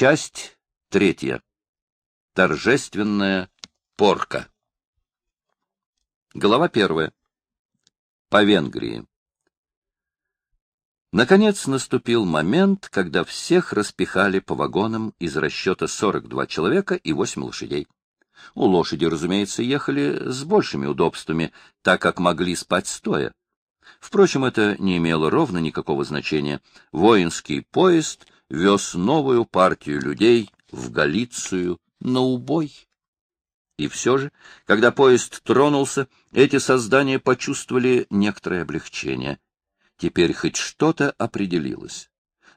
Часть третья. Торжественная порка. Глава первая. По Венгрии. Наконец наступил момент, когда всех распихали по вагонам из расчета 42 человека и 8 лошадей. У лошади, разумеется, ехали с большими удобствами, так как могли спать стоя. Впрочем, это не имело ровно никакого значения. Воинский поезд вез новую партию людей в Галицию на убой. И все же, когда поезд тронулся, эти создания почувствовали некоторое облегчение. Теперь хоть что-то определилось.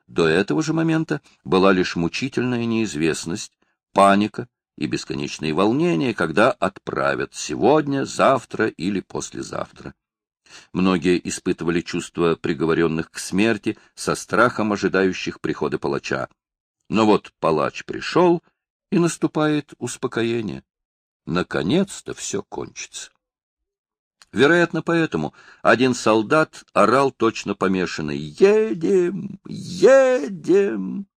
До этого же момента была лишь мучительная неизвестность, паника и бесконечные волнения, когда отправят сегодня, завтра или послезавтра. Многие испытывали чувство приговоренных к смерти со страхом ожидающих прихода палача. Но вот палач пришел, и наступает успокоение. Наконец-то все кончится. Вероятно, поэтому один солдат орал точно помешанный «Едем! Едем!».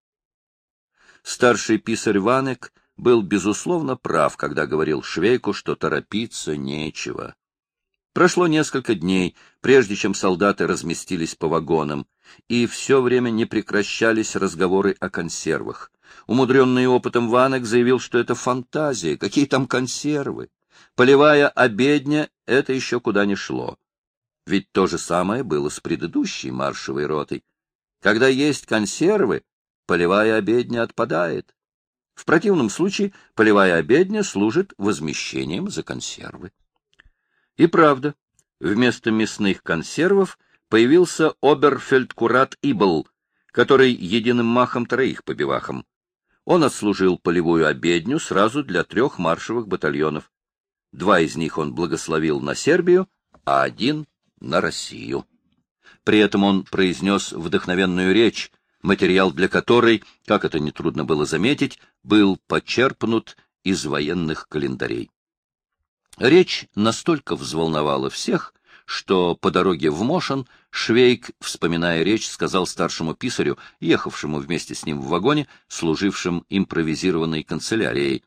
Старший писарь Ванек был, безусловно, прав, когда говорил Швейку, что торопиться нечего. Прошло несколько дней, прежде чем солдаты разместились по вагонам, и все время не прекращались разговоры о консервах. Умудренный опытом Ванек заявил, что это фантазия, какие там консервы. Полевая обедня — это еще куда ни шло. Ведь то же самое было с предыдущей маршевой ротой. Когда есть консервы, полевая обедня отпадает. В противном случае полевая обедня служит возмещением за консервы. И правда, вместо мясных консервов появился оберфельдкурат Ибл, который единым махом троих побивахом. Он отслужил полевую обедню сразу для трех маршевых батальонов. Два из них он благословил на Сербию, а один — на Россию. При этом он произнес вдохновенную речь, материал для которой, как это нетрудно было заметить, был почерпнут из военных календарей. Речь настолько взволновала всех, что по дороге в Мошен Швейк, вспоминая речь, сказал старшему писарю, ехавшему вместе с ним в вагоне, служившем импровизированной канцелярией.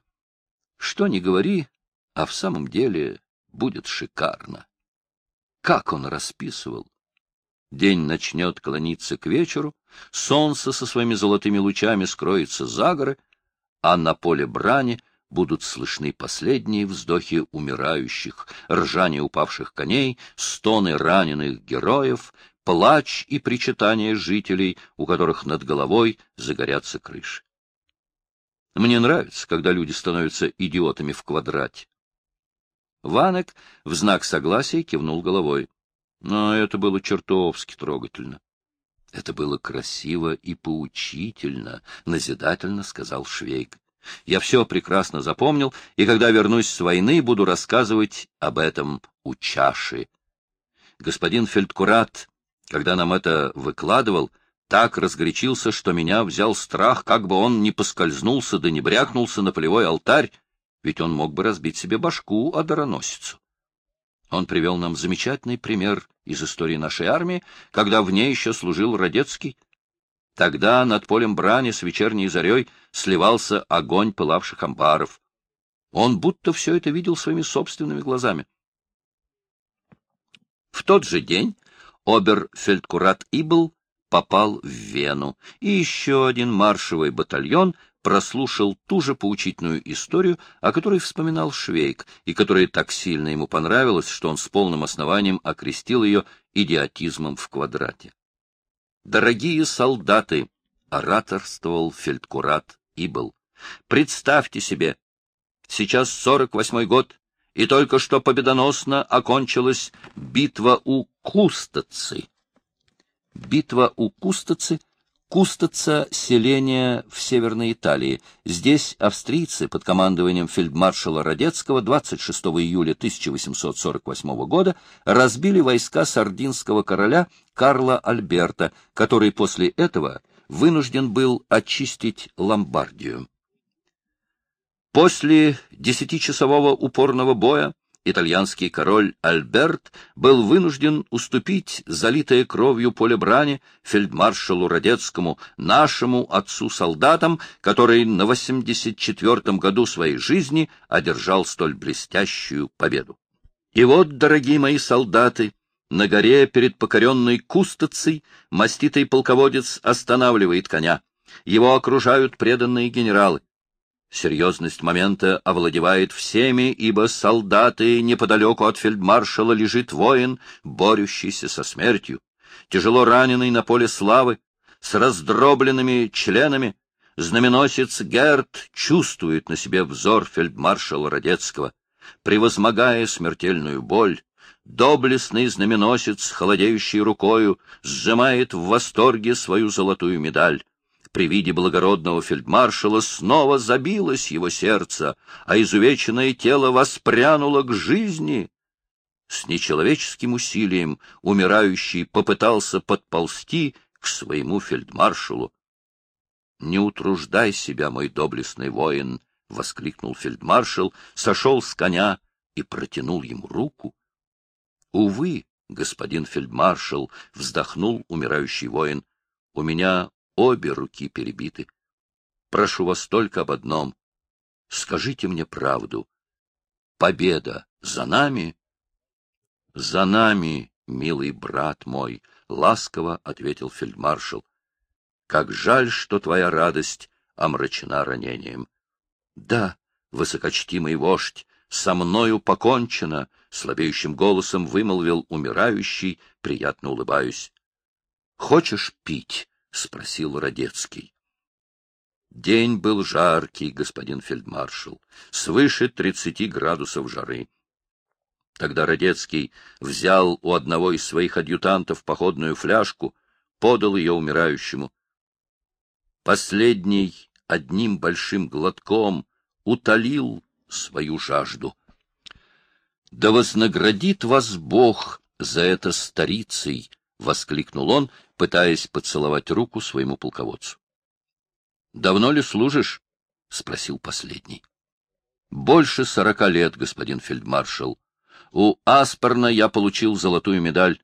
Что ни говори, а в самом деле будет шикарно. Как он расписывал! День начнет клониться к вечеру, солнце со своими золотыми лучами скроется за горы, а на поле брани будут слышны последние вздохи умирающих, ржание упавших коней, стоны раненых героев, плач и причитания жителей, у которых над головой загорятся крыши. Мне нравится, когда люди становятся идиотами в квадрате. Ванек в знак согласия кивнул головой. Но это было чертовски трогательно. Это было красиво и поучительно, назидательно сказал Швейк. Я все прекрасно запомнил, и когда вернусь с войны, буду рассказывать об этом у чаши. Господин Фельдкурат, когда нам это выкладывал, так разгорячился, что меня взял страх, как бы он не поскользнулся да не брякнулся на полевой алтарь, ведь он мог бы разбить себе башку о дароносицу. Он привел нам замечательный пример из истории нашей армии, когда в ней еще служил Радецкий, Тогда над полем брани с вечерней зарей сливался огонь пылавших амбаров. Он будто все это видел своими собственными глазами. В тот же день обер-фельдкурат Ибл попал в Вену, и еще один маршевый батальон прослушал ту же поучительную историю, о которой вспоминал Швейк, и которая так сильно ему понравилась, что он с полным основанием окрестил ее идиотизмом в квадрате. Дорогие солдаты, ораторствовал фельдкурат Ибл. Представьте себе, сейчас сорок восьмой год, и только что победоносно окончилась битва у Кустацы. Битва у Кустацы Кустаца — селение в Северной Италии. Здесь австрийцы под командованием фельдмаршала Радецкого 26 июля 1848 года разбили войска сардинского короля Карла Альберта, который после этого вынужден был очистить Ломбардию. После десятичасового упорного боя итальянский король Альберт был вынужден уступить залитое кровью поле брани фельдмаршалу Радецкому, нашему отцу-солдатам, который на 84-м году своей жизни одержал столь блестящую победу. И вот, дорогие мои солдаты, на горе перед покоренной Кустацей маститый полководец останавливает коня. Его окружают преданные генералы. Серьезность момента овладевает всеми, ибо солдаты неподалеку от фельдмаршала лежит воин, борющийся со смертью, тяжело раненый на поле славы, с раздробленными членами, знаменосец Герт чувствует на себе взор фельдмаршала Радецкого. Превозмогая смертельную боль, доблестный знаменосец, холодеющий рукою, сжимает в восторге свою золотую медаль. При виде благородного фельдмаршала снова забилось его сердце, а изувеченное тело воспрянуло к жизни. С нечеловеческим усилием умирающий попытался подползти к своему фельдмаршалу. — Не утруждай себя, мой доблестный воин! — воскликнул фельдмаршал, сошел с коня и протянул ему руку. — Увы, господин фельдмаршал, — вздохнул умирающий воин, — у меня обе руки перебиты. Прошу вас только об одном. Скажите мне правду. Победа за нами? — За нами, милый брат мой, — ласково ответил фельдмаршал. — Как жаль, что твоя радость омрачена ранением. — Да, высокочтимый вождь, со мною покончено, — слабеющим голосом вымолвил умирающий, приятно улыбаюсь. — Хочешь пить? — спросил Радецкий. День был жаркий, господин фельдмаршал, свыше тридцати градусов жары. Тогда Радецкий взял у одного из своих адъютантов походную фляжку, подал ее умирающему. Последний одним большим глотком утолил свою жажду. Да вознаградит вас Бог за это старицей, — воскликнул он, пытаясь поцеловать руку своему полководцу. — Давно ли служишь? — спросил последний. — Больше сорока лет, господин фельдмаршал. У Аспорна я получил золотую медаль.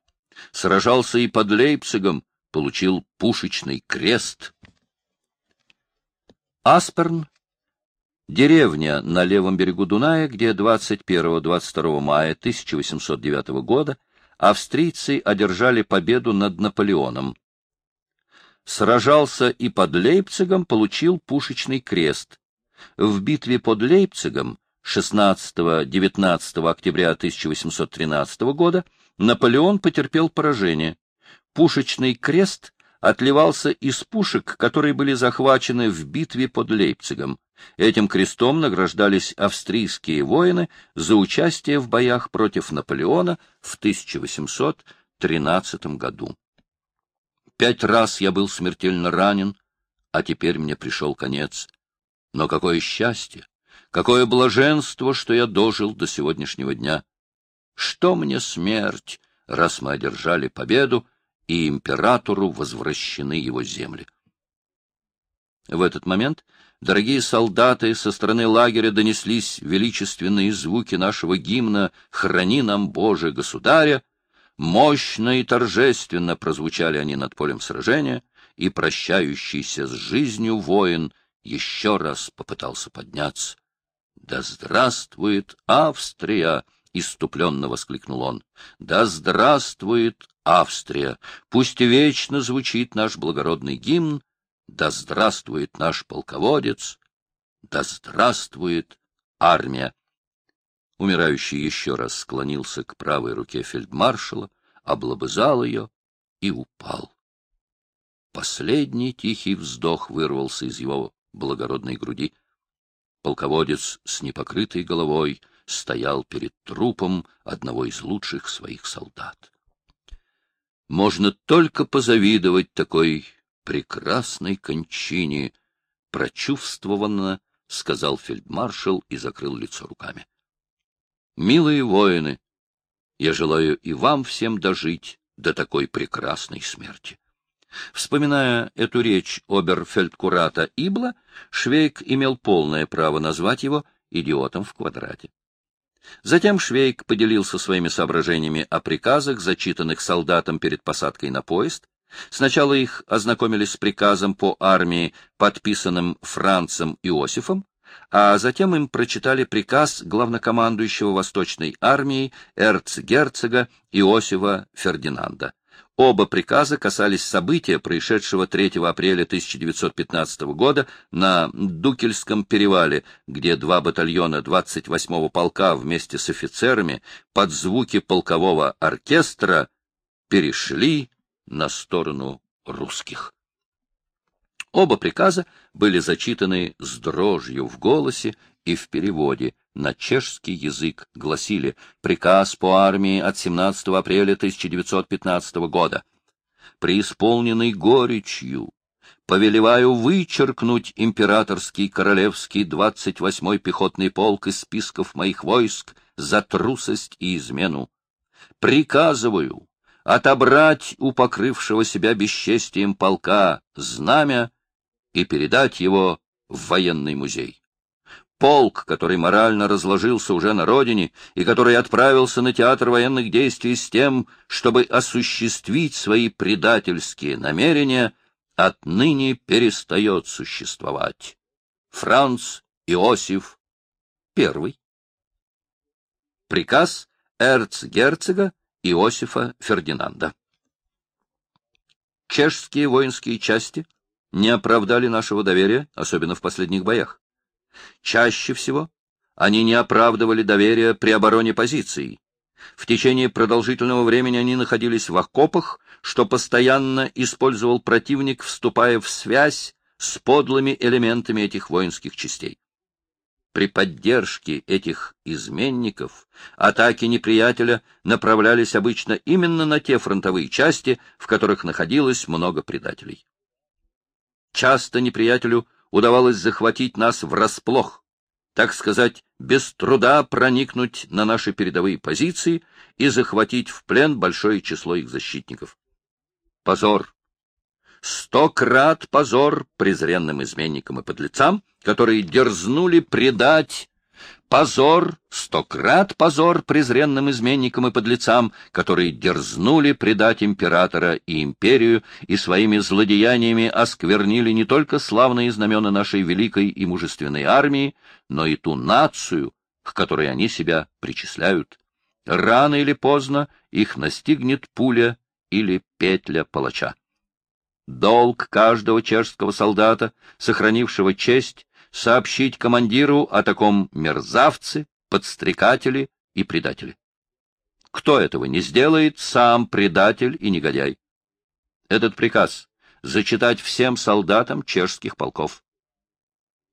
Сражался и под Лейпцигом, получил пушечный крест. Асперн — деревня на левом берегу Дуная, где 21-22 мая 1809 года австрийцы одержали победу над Наполеоном. Сражался и под Лейпцигом, получил пушечный крест. В битве под Лейпцигом 16-19 октября 1813 года Наполеон потерпел поражение. Пушечный крест отливался из пушек, которые были захвачены в битве под Лейпцигом. Этим крестом награждались австрийские воины за участие в боях против Наполеона в 1813 году. Пять раз я был смертельно ранен, а теперь мне пришел конец. Но какое счастье, какое блаженство, что я дожил до сегодняшнего дня. Что мне смерть, раз мы одержали победу, и императору возвращены его земли? В этот момент Дорогие солдаты, со стороны лагеря донеслись величественные звуки нашего гимна «Храни нам, Боже, Государя!» Мощно и торжественно прозвучали они над полем сражения, и прощающийся с жизнью воин еще раз попытался подняться. «Да здравствует Австрия!» — иступленно воскликнул он. «Да здравствует Австрия! Пусть вечно звучит наш благородный гимн, да здравствует наш полководец! Да здравствует армия! Умирающий еще раз склонился к правой руке фельдмаршала, облобызал ее и упал. Последний тихий вздох вырвался из его благородной груди. Полководец с непокрытой головой стоял перед трупом одного из лучших своих солдат. Можно только позавидовать такой прекрасной кончине, — прочувствованно сказал фельдмаршал и закрыл лицо руками. — Милые воины, я желаю и вам всем дожить до такой прекрасной смерти. Вспоминая эту речь оберфельдкурата Ибла, Швейк имел полное право назвать его идиотом в квадрате. Затем Швейк поделился своими соображениями о приказах, зачитанных солдатам перед посадкой на поезд. Сначала их ознакомились с приказом по армии, подписанным Францем Иосифом, а затем им прочитали приказ главнокомандующего Восточной армией эрцгерцога Иосифа Фердинанда. Оба приказа касались события, происшедшего 3 апреля 1915 года на Дукельском перевале, где два батальона 28-го полка вместе с офицерами под звуки полкового оркестра перешли на сторону русских. Оба приказа были зачитаны с дрожью в голосе и в переводе на чешский язык гласили «Приказ по армии от 17 апреля 1915 года». Преисполненный горечью, повелеваю вычеркнуть императорский королевский 28-й пехотный полк из списков моих войск за трусость и измену. Приказываю отобрать у покрывшего себя бесчестием полка знамя и передать его в военный музей. Полк, который морально разложился уже на родине и который отправился на театр военных действий с тем, чтобы осуществить свои предательские намерения, отныне перестает существовать. Франц Иосиф I. Приказ эрцгерцога Иосифа Фердинанда. Чешские воинские части не оправдали нашего доверия, особенно в последних боях. Чаще всего они не оправдывали доверия при обороне позиций. В течение продолжительного времени они находились в окопах, что постоянно использовал противник, вступая в связь с подлыми элементами этих воинских частей. При поддержке этих изменников атаки неприятеля направлялись обычно именно на те фронтовые части, в которых находилось много предателей. Часто неприятелю удавалось захватить нас врасплох, так сказать, без труда проникнуть на наши передовые позиции и захватить в плен большое число их защитников. Позор! Сто крат позор презренным изменникам и подлецам, которые дерзнули предать Позор, стократ позор презренным изменникам и подлецам, которые дерзнули предать императора и империю и своими злодеяниями осквернили не только славные знамена нашей великой и мужественной армии, но и ту нацию, к которой они себя причисляют. Рано или поздно их настигнет пуля или петля палача. Долг каждого чешского солдата, сохранившего честь, сообщить командиру о таком мерзавце, подстрекателе и предателе. Кто этого не сделает, сам предатель и негодяй. Этот приказ зачитать всем солдатам чешских полков.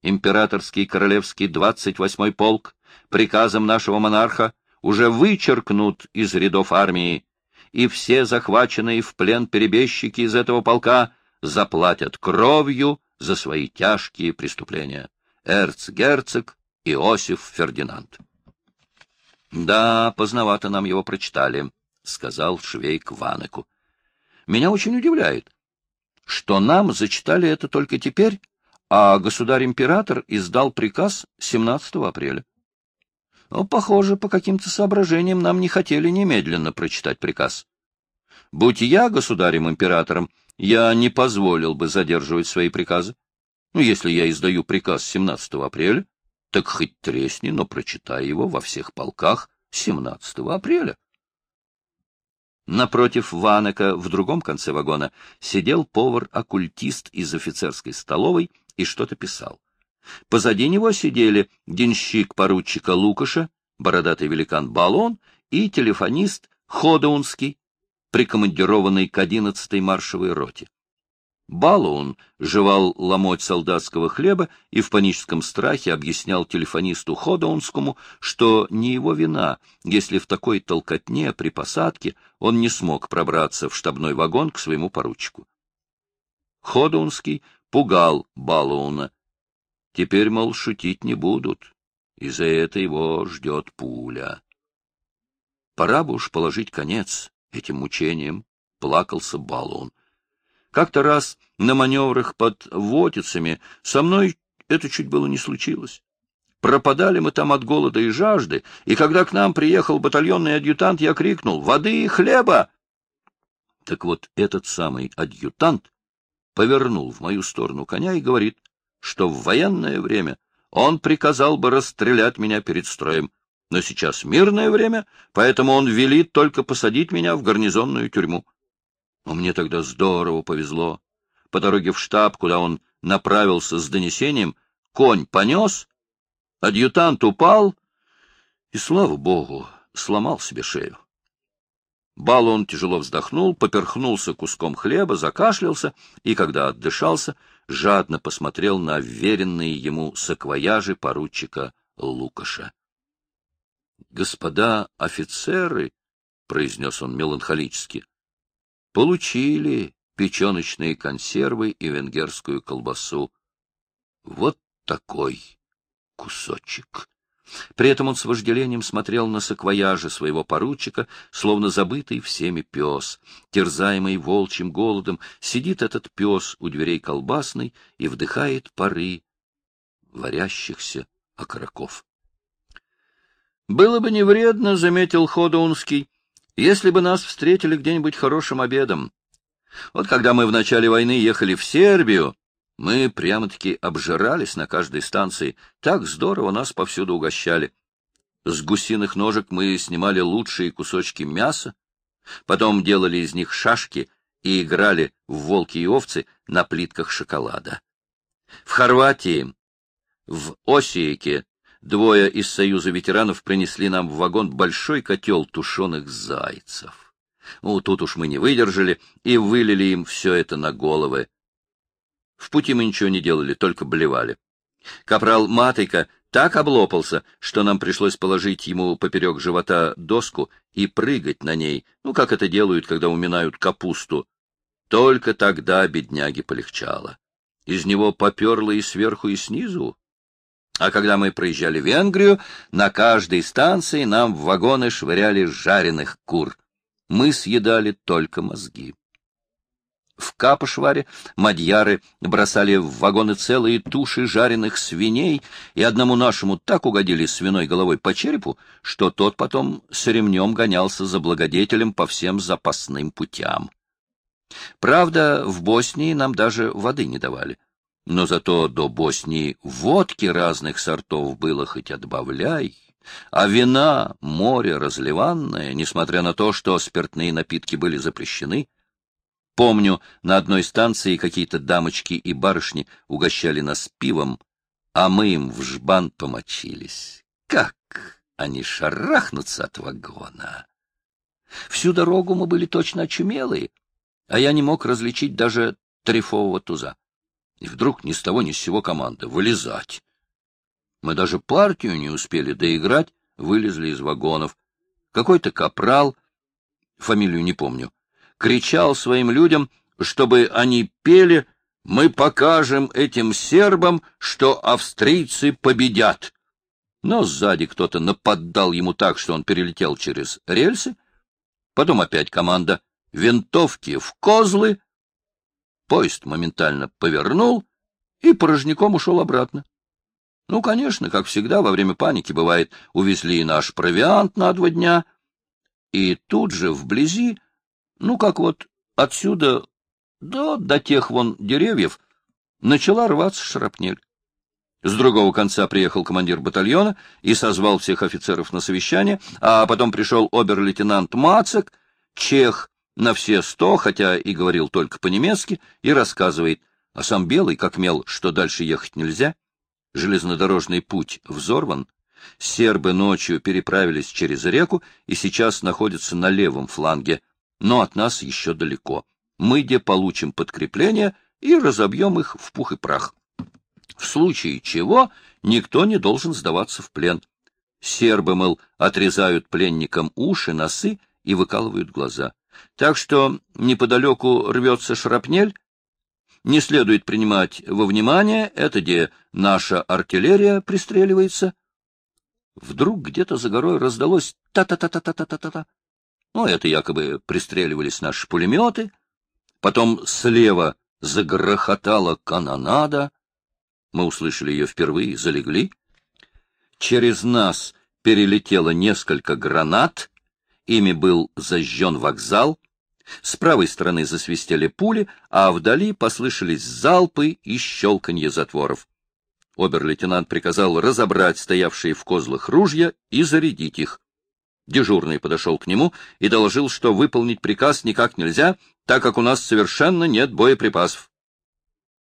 Императорский королевский 28-й полк приказом нашего монарха уже вычеркнут из рядов армии, и все захваченные в плен перебежчики из этого полка заплатят кровью за свои тяжкие преступления. Эрцгерцог Иосиф Фердинанд. — Да, поздновато нам его прочитали, — сказал Швейк Ванеку. — Меня очень удивляет, что нам зачитали это только теперь, а государь-император издал приказ 17 апреля. Но, похоже, по каким-то соображениям нам не хотели немедленно прочитать приказ. Будь я государем-императором, я не позволил бы задерживать свои приказы. Ну, если я издаю приказ 17 апреля, так хоть тресни, но прочитай его во всех полках 17 апреля. Напротив Ванека в другом конце вагона сидел повар-оккультист из офицерской столовой и что-то писал. Позади него сидели денщик поручика Лукаша, бородатый великан Балон и телефонист Ходоунский, прикомандированный к 11-й маршевой роте. Балуун жевал ломоть солдатского хлеба и в паническом страхе объяснял телефонисту Ходоунскому, что не его вина, если в такой толкотне при посадке он не смог пробраться в штабной вагон к своему поручику. Ходоунский пугал Балууна. Теперь, мол, шутить не будут, и за это его ждет пуля. Пора бы уж положить конец этим мучениям, плакался Балуун. Как-то раз на маневрах под Вотицами со мной это чуть было не случилось. пропадали мы там от голода и жажды, и когда к нам приехал батальонный адъютант, я крикнул «Воды и хлеба!» Так вот, этот самый адъютант повернул в мою сторону коня и говорит, что в военное время он приказал бы расстрелять меня перед строем, но сейчас мирное время, поэтому он велит только посадить меня в гарнизонную тюрьму. Но мне тогда здорово повезло. По дороге в штаб, куда он направился с донесением, конь понес, адъютант упал и, слава богу, сломал себе шею. Балон тяжело вздохнул, поперхнулся куском хлеба, закашлялся и, когда отдышался, жадно посмотрел на веренные ему саквояжи поручика Лукаша. — Господа офицеры, — произнес он меланхолически, — получили печеночные консервы и венгерскую колбасу. Вот такой кусочек. При этом он с вожделением смотрел на саквояжи своего поручика, словно забытый всеми пес. Терзаемый волчьим голодом, сидит этот пес у дверей колбасной и вдыхает пары варящихся окороков. «Было бы не вредно, — заметил Ходоунский, — если бы нас встретили где-нибудь хорошим обедом. Вот когда мы в начале войны ехали в Сербию, мы прямо-таки обжирались на каждой станции. Так здорово нас повсюду угощали. С гусиных ножек мы снимали лучшие кусочки мяса, потом делали из них шашки и играли в волки и овцы на плитках шоколада. В Хорватии, в Осиеке, двое из Союза ветеранов принесли нам в вагон большой котел тушеных зайцев. Ну, тут уж мы не выдержали и вылили им все это на головы. В пути мы ничего не делали, только блевали. Капрал Матейка так облопался, что нам пришлось положить ему поперек живота доску и прыгать на ней, ну, как это делают, когда уминают капусту. Только тогда бедняге полегчало. Из него поперло и сверху, и снизу. А когда мы проезжали Венгрию, на каждой станции нам в вагоны швыряли жареных кур. Мы съедали только мозги. В Капошваре мадьяры бросали в вагоны целые туши жареных свиней, и одному нашему так угодили свиной головой по черепу, что тот потом с ремнем гонялся за благодетелем по всем запасным путям. Правда, в Боснии нам даже воды не давали. Но зато до Боснии водки разных сортов было хоть отбавляй, а вина море разливанное, несмотря на то, что спиртные напитки были запрещены — Помню, на одной станции какие-то дамочки и барышни угощали нас пивом, а мы им в жбан помочились. Как они шарахнутся от вагона! Всю дорогу мы были точно очумелые, а я не мог различить даже трефового туза. И вдруг ни с того ни с сего команда — вылезать. Мы даже партию не успели доиграть, вылезли из вагонов. Какой-то капрал, фамилию не помню, кричал своим людям, чтобы они пели «Мы покажем этим сербам, что австрийцы победят». Но сзади кто-то нападал ему так, что он перелетел через рельсы. Потом опять команда «Винтовки в козлы». Поезд моментально повернул и порожняком ушел обратно. Ну, конечно, как всегда, во время паники бывает, увезли и наш провиант на два дня, и тут же вблизи ну, как вот отсюда до, до тех вон деревьев начала рваться шрапнель. С другого конца приехал командир батальона и созвал всех офицеров на совещание, а потом пришел обер-лейтенант Мацек, чех на все сто, хотя и говорил только по-немецки, и рассказывает, а сам Белый, как мел, что дальше ехать нельзя. Железнодорожный путь взорван, сербы ночью переправились через реку и сейчас находятся на левом фланге, но от нас еще далеко. Мы где получим подкрепление и разобьем их в пух и прах. В случае чего никто не должен сдаваться в плен. Сербы, мол, отрезают пленникам уши, носы и выкалывают глаза. Так что неподалеку рвется шрапнель. Не следует принимать во внимание, это где наша артиллерия пристреливается. Вдруг где-то за горой раздалось та-та-та-та-та-та-та-та. Ну, это якобы пристреливались наши пулеметы. Потом слева загрохотала канонада. Мы услышали ее впервые, залегли. Через нас перелетело несколько гранат, ими был зажжен вокзал, с правой стороны засвистели пули, а вдали послышались залпы и щелканье затворов. Обер-лейтенант приказал разобрать стоявшие в козлах ружья и зарядить их. Дежурный подошел к нему и доложил, что выполнить приказ никак нельзя, так как у нас совершенно нет боеприпасов.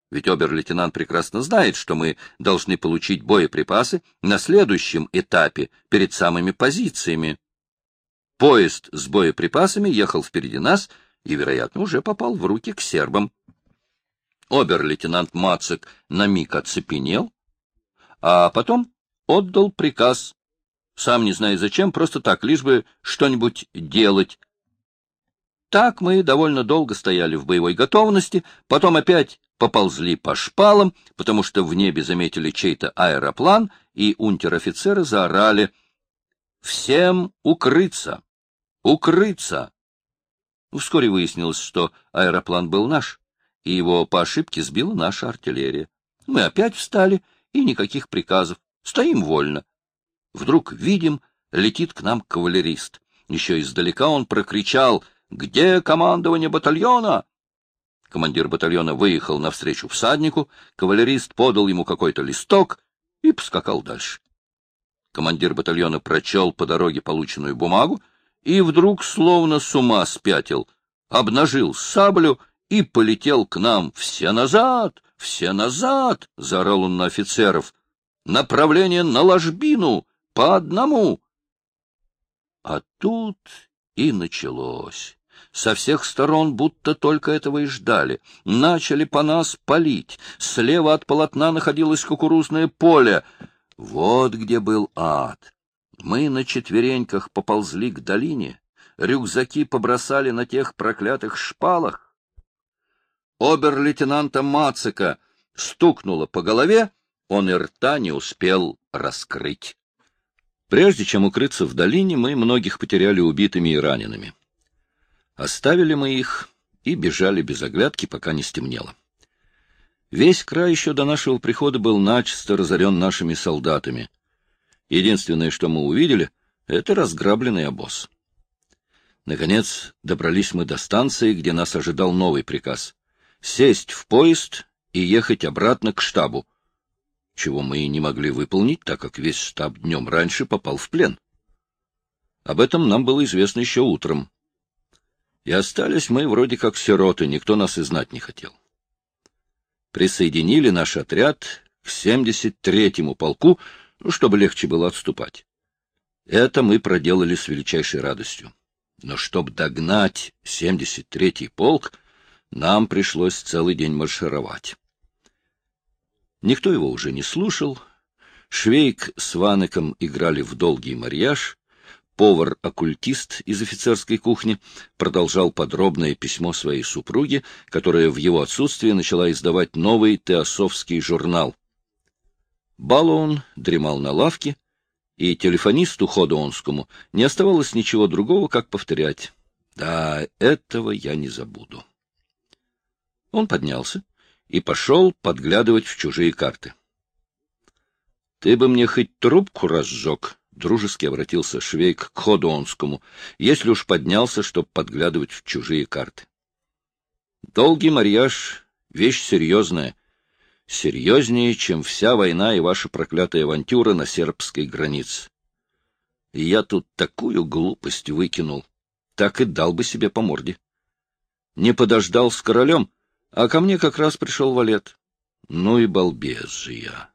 Ведь обер-лейтенант прекрасно знает, что мы должны получить боеприпасы на следующем этапе, перед самыми позициями. Поезд с боеприпасами ехал впереди нас и, вероятно, уже попал в руки к сербам. Обер-лейтенант Мацик на миг оцепенел, а потом отдал приказ, сам не зная зачем, просто так, лишь бы что-нибудь делать. Так мы довольно долго стояли в боевой готовности, потом опять поползли по шпалам, потому что в небе заметили чей-то аэроплан, и унтер-офицеры заорали «Всем укрыться! Укрыться!» Вскоре выяснилось, что аэроплан был наш, и его по ошибке сбила наша артиллерия. Мы опять встали, и никаких приказов. Стоим вольно. Вдруг видим, летит к нам кавалерист. Еще издалека он прокричал «Где командование батальона?» Командир батальона выехал навстречу всаднику, кавалерист подал ему какой-то листок и поскакал дальше. Командир батальона прочел по дороге полученную бумагу и вдруг словно с ума спятил, обнажил саблю и полетел к нам. «Все назад! Все назад!» — заорал он на офицеров. «Направление на ложбину! По одному!» А тут и началось. Со всех сторон будто только этого и ждали. Начали по нас палить. Слева от полотна находилось кукурузное поле. Вот где был ад. Мы на четвереньках поползли к долине, рюкзаки побросали на тех проклятых шпалах. Обер-лейтенанта Мацика стукнуло по голове, он и рта не успел раскрыть. Прежде чем укрыться в долине, мы многих потеряли убитыми и ранеными. Оставили мы их и бежали без оглядки, пока не стемнело. Весь край еще до нашего прихода был начисто разорен нашими солдатами. Единственное, что мы увидели, — это разграбленный обоз. Наконец добрались мы до станции, где нас ожидал новый приказ — сесть в поезд и ехать обратно к штабу, чего мы и не могли выполнить, так как весь штаб днем раньше попал в плен. Об этом нам было известно еще утром. И остались мы вроде как сироты, никто нас и знать не хотел. Присоединили наш отряд к 73-му полку, ну, чтобы легче было отступать. Это мы проделали с величайшей радостью. Но чтобы догнать 73-й полк, нам пришлось целый день маршировать. Никто его уже не слушал. Швейк с Ванеком играли в долгий марьяж. Повар-оккультист из офицерской кухни продолжал подробное письмо своей супруге, которая в его отсутствие начала издавать новый теософский журнал — Балоун дремал на лавке, и телефонисту Ходоонскому не оставалось ничего другого, как повторять. «Да, этого я не забуду». Он поднялся и пошел подглядывать в чужие карты. — Ты бы мне хоть трубку разжег, — дружески обратился Швейк к Ходоонскому, если уж поднялся, чтобы подглядывать в чужие карты. Долгий марьяж — вещь серьезная, серьезнее, чем вся война и ваша проклятая авантюра на сербской границе. Я тут такую глупость выкинул, так и дал бы себе по морде. Не подождал с королем, а ко мне как раз пришел валет. Ну и балбес же я.